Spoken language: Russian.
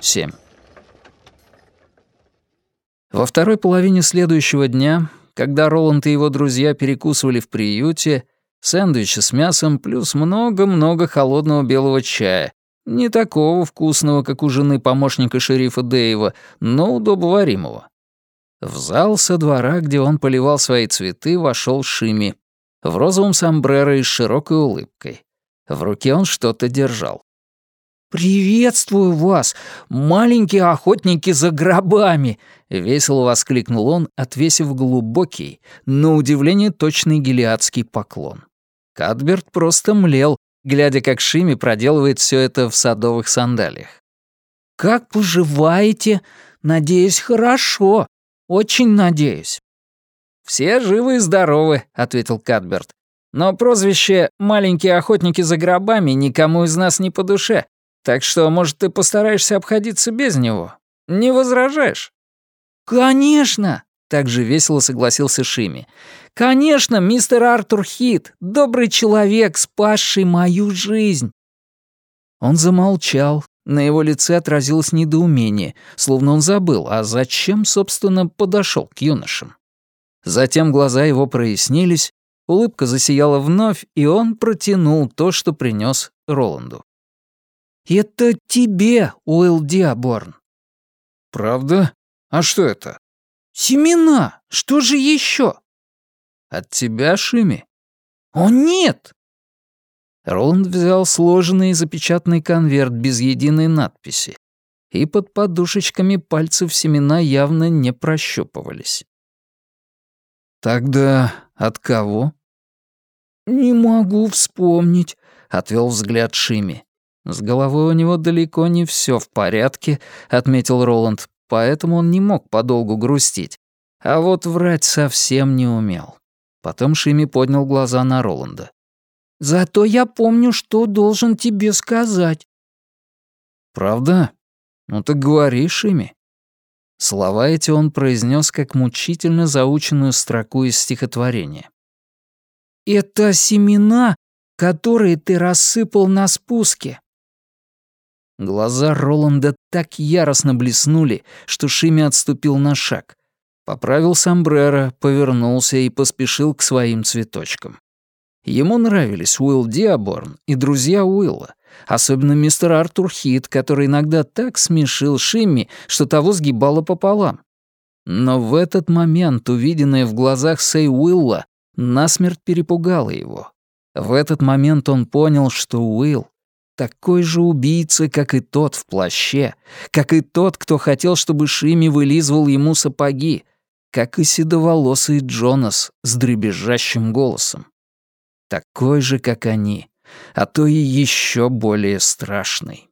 Семь. Во второй половине следующего дня, когда Роланд и его друзья перекусывали в приюте, сэндвичи с мясом плюс много-много холодного белого чая, не такого вкусного, как у жены помощника шерифа Дэйва, но удобоваримого. В зал со двора, где он поливал свои цветы, вошел Шими. В розовом сомбреро и с широкой улыбкой. В руке он что-то держал. «Приветствую вас, маленькие охотники за гробами!» — весело воскликнул он, отвесив глубокий, но удивление точный гелиадский поклон. Кадберт просто млел, глядя, как Шими проделывает все это в садовых сандалиях. «Как поживаете? Надеюсь, хорошо. Очень надеюсь». «Все живы и здоровы», — ответил Кадберт. «Но прозвище «маленькие охотники за гробами» никому из нас не по душе. Так что, может, ты постараешься обходиться без него? Не возражаешь?» «Конечно!» — так же весело согласился Шими. «Конечно, мистер Артур Хит, добрый человек, спасший мою жизнь!» Он замолчал, на его лице отразилось недоумение, словно он забыл, а зачем, собственно, подошел к юношам. Затем глаза его прояснились, улыбка засияла вновь, и он протянул то, что принес Роланду. «Это тебе, Уилл Диаборн». «Правда? А что это?» «Семена! Что же еще?» «От тебя, Шими?» «О, нет!» Роланд взял сложенный и запечатанный конверт без единой надписи, и под подушечками пальцев семена явно не прощупывались. «Тогда от кого?» «Не могу вспомнить», — отвел взгляд Шими. «С головой у него далеко не все в порядке», — отметил Роланд, поэтому он не мог подолгу грустить. А вот врать совсем не умел. Потом Шими поднял глаза на Роланда. «Зато я помню, что должен тебе сказать». «Правда? Ну так говори, Шими». Слова эти он произнес как мучительно заученную строку из стихотворения. «Это семена, которые ты рассыпал на спуске. Глаза Роланда так яростно блеснули, что Шими отступил на шаг. Поправил сомбреро, повернулся и поспешил к своим цветочкам. Ему нравились Уилл Диаборн и друзья Уилла, особенно мистер Артур Хит, который иногда так смешил Шимми, что того сгибало пополам. Но в этот момент увиденное в глазах Сэй Уилла насмерть перепугало его. В этот момент он понял, что Уилл такой же убийца, как и тот в плаще, как и тот, кто хотел, чтобы Шими вылизывал ему сапоги, как и седоволосый Джонас с дребезжащим голосом. Такой же, как они, а то и еще более страшный.